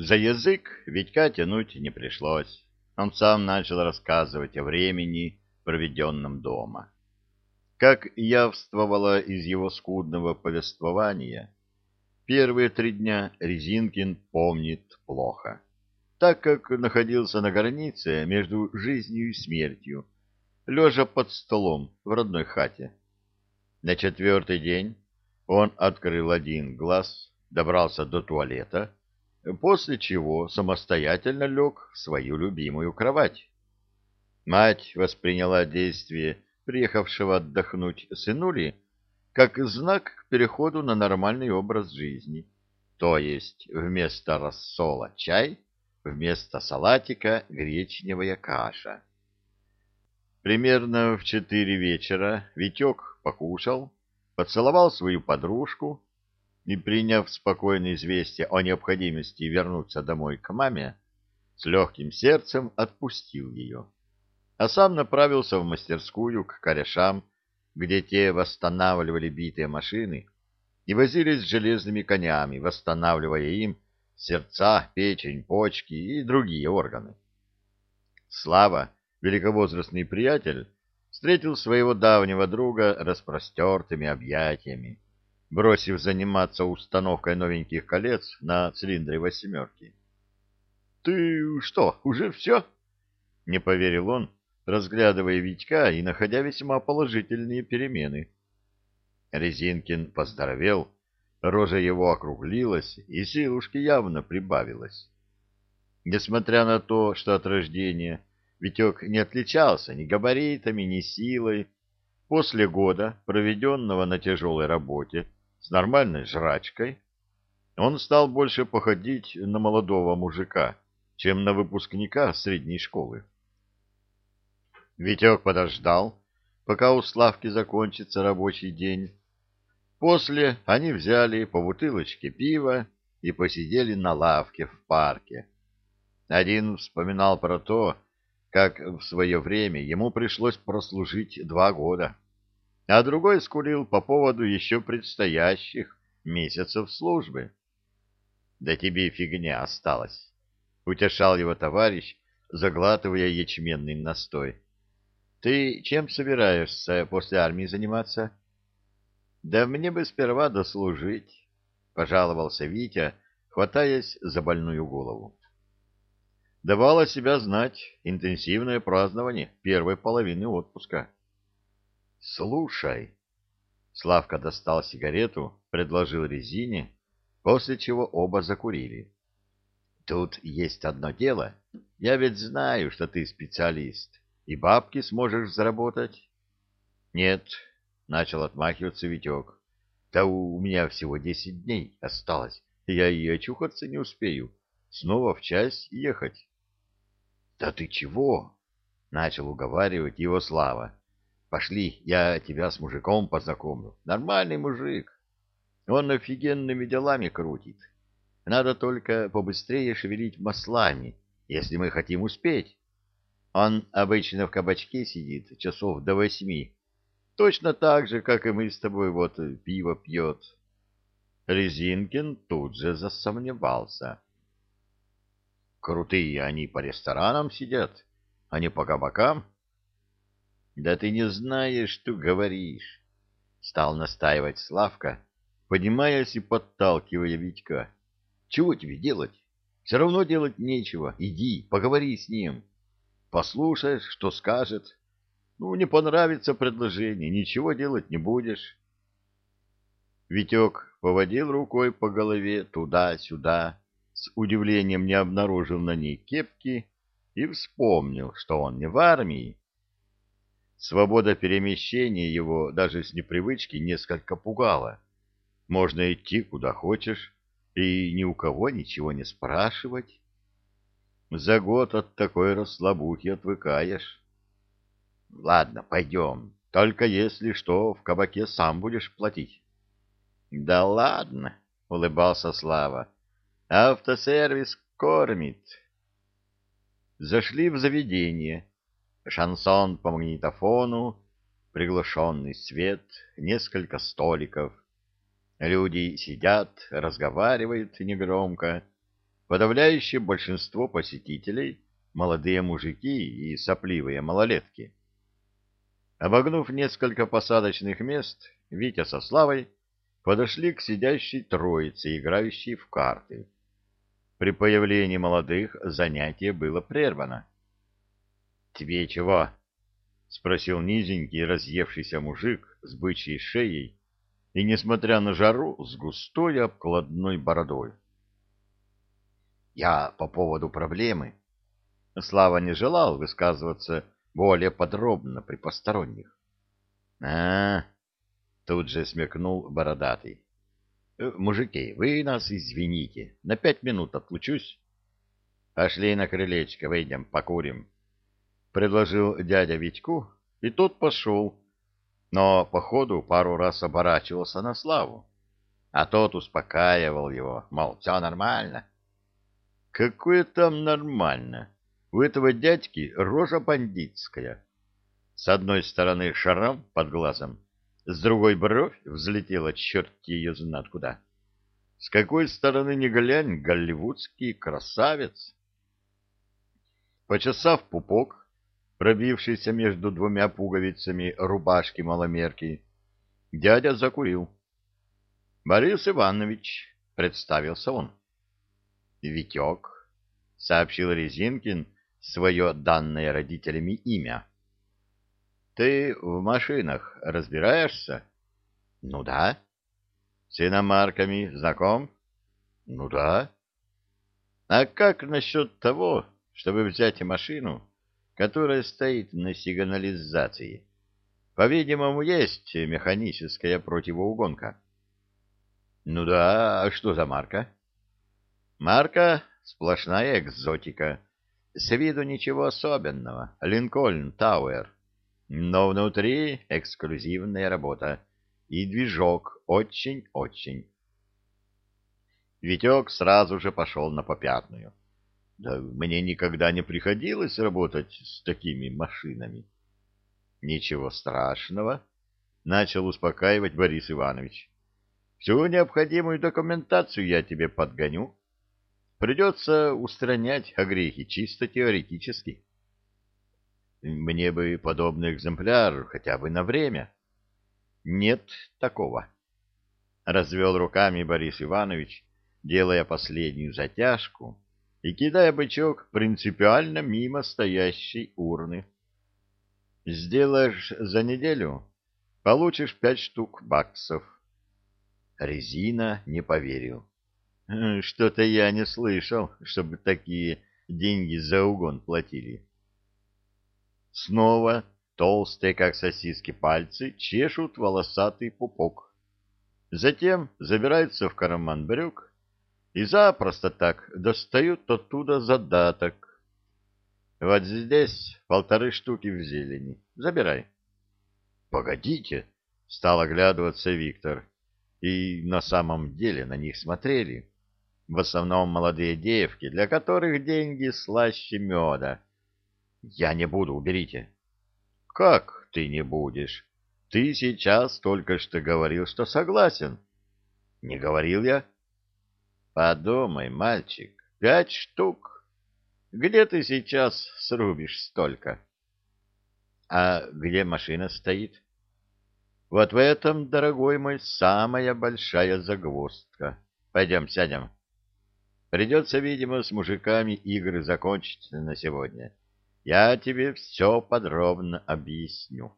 За язык Витька тянуть не пришлось. Он сам начал рассказывать о времени, проведенном дома. Как явствовало из его скудного повествования, первые три дня Резинкин помнит плохо, так как находился на границе между жизнью и смертью, лежа под столом в родной хате. На четвертый день он открыл один глаз, добрался до туалета, после чего самостоятельно лег в свою любимую кровать. Мать восприняла действие приехавшего отдохнуть сынули как знак к переходу на нормальный образ жизни, то есть вместо рассола чай, вместо салатика гречневая каша. Примерно в четыре вечера Витек покушал, поцеловал свою подружку и, приняв спокойное известие о необходимости вернуться домой к маме, с легким сердцем отпустил ее, а сам направился в мастерскую к корешам, где те восстанавливали битые машины и возились с железными конями, восстанавливая им сердца, печень, почки и другие органы. Слава, великовозрастный приятель, встретил своего давнего друга распростертыми объятиями бросив заниматься установкой новеньких колец на цилиндре восьмерки. — Ты что, уже все? — не поверил он, разглядывая Витька и находя весьма положительные перемены. Резинкин поздоровел, рожа его округлилась, и силушки явно прибавилось. Несмотря на то, что от рождения Витек не отличался ни габаритами, ни силой, после года, проведенного на тяжелой работе, с нормальной жрачкой, он стал больше походить на молодого мужика, чем на выпускника средней школы. Витек подождал, пока у Славки закончится рабочий день. После они взяли по бутылочке пива и посидели на лавке в парке. Один вспоминал про то, как в свое время ему пришлось прослужить два года а другой скулил по поводу еще предстоящих месяцев службы. «Да тебе фигня осталась», — утешал его товарищ, заглатывая ячменный настой. «Ты чем собираешься после армии заниматься?» «Да мне бы сперва дослужить», — пожаловался Витя, хватаясь за больную голову. Давало себя знать интенсивное празднование первой половины отпуска. Слушай. Славка достал сигарету, предложил резине, после чего оба закурили. Тут есть одно дело. Я ведь знаю, что ты специалист, и бабки сможешь заработать. Нет, начал отмахиваться Витек. Да у меня всего десять дней осталось, я и очухаться не успею. Снова в часть ехать. Да ты чего? Начал уговаривать его Слава. Пошли, я тебя с мужиком познакомлю. Нормальный мужик. Он офигенными делами крутит. Надо только побыстрее шевелить маслами, если мы хотим успеть. Он обычно в кабачке сидит часов до восьми. Точно так же, как и мы с тобой вот пиво пьет. Резинкин тут же засомневался. Крутые они по ресторанам сидят, а не по кабакам. Да ты не знаешь, что говоришь, стал настаивать Славка, поднимаясь и подталкивая Витька. Чего тебе делать? Все равно делать нечего. Иди, поговори с ним. Послушаешь, что скажет. Ну, не понравится предложение, ничего делать не будешь. Витек поводил рукой по голове туда-сюда, с удивлением не обнаружил на ней кепки и вспомнил, что он не в армии, Свобода перемещения его даже с непривычки несколько пугала. Можно идти куда хочешь и ни у кого ничего не спрашивать. За год от такой расслабухи отвыкаешь. Ладно, пойдем, только если что, в кабаке сам будешь платить. Да ладно, улыбался Слава, автосервис кормит. Зашли в заведение шансон по магнитофону, приглушенный свет, несколько столиков. Люди сидят, разговаривают негромко. подавляющее большинство посетителей — молодые мужики и сопливые малолетки. Обогнув несколько посадочных мест, Витя со Славой подошли к сидящей троице, играющей в карты. При появлении молодых занятие было прервано. — Тебе чего? — спросил низенький разъевшийся мужик с бычьей шеей и, несмотря на жару, с густой обкладной бородой. — Я по поводу проблемы. Слава не желал высказываться более подробно при посторонних. — А, тут же смекнул бородатый. «Э, — Мужики, вы нас извините, на пять минут отлучусь. — Пошли на крылечко, выйдем, покурим. — предложил дядя Витьку, и тот пошел, но по ходу пару раз оборачивался на Славу, а тот успокаивал его, мол, все нормально. — Какое там нормально? У этого дядьки рожа бандитская. С одной стороны шарам под глазом, с другой бровь взлетела черт ее знат куда. С какой стороны не глянь, голливудский красавец. Почесав пупок, пробившийся между двумя пуговицами рубашки маломерки, дядя закурил. — Борис Иванович, — представился он. — Витек, — сообщил Резинкин, — свое данное родителями имя. «Ты в машинах разбираешься?» «Ну да». «С иномарками знаком?» «Ну да». «А как насчет того, чтобы взять машину, которая стоит на сигнализации? По-видимому, есть механическая противоугонка». «Ну да, а что за марка?» «Марка — сплошная экзотика» С виду ничего особенного. Линкольн Тауэр. Но внутри эксклюзивная работа. И движок очень-очень. Витек сразу же пошел на попятную. Да мне никогда не приходилось работать с такими машинами. Ничего страшного, начал успокаивать Борис Иванович. Всю необходимую документацию я тебе подгоню. Придется устранять огрехи чисто теоретически. Мне бы подобный экземпляр хотя бы на время. Нет такого. Развел руками Борис Иванович, делая последнюю затяжку и кидая бычок принципиально мимо стоящей урны. Сделаешь за неделю, получишь пять штук баксов. Резина не поверил. Что-то я не слышал, чтобы такие деньги за угон платили. Снова толстые, как сосиски, пальцы чешут волосатый пупок. Затем забираются в карман брюк и запросто так достают оттуда задаток. Вот здесь полторы штуки в зелени. Забирай. Погодите, стал оглядываться Виктор. И на самом деле на них смотрели в основном молодые девки, для которых деньги слаще меда. Я не буду, уберите. Как ты не будешь? Ты сейчас только что говорил, что согласен. Не говорил я? Подумай, мальчик, пять штук. Где ты сейчас срубишь столько? А где машина стоит? Вот в этом, дорогой мой, самая большая загвоздка. Пойдем сядем. Придется, видимо, с мужиками игры закончить на сегодня. Я тебе все подробно объясню.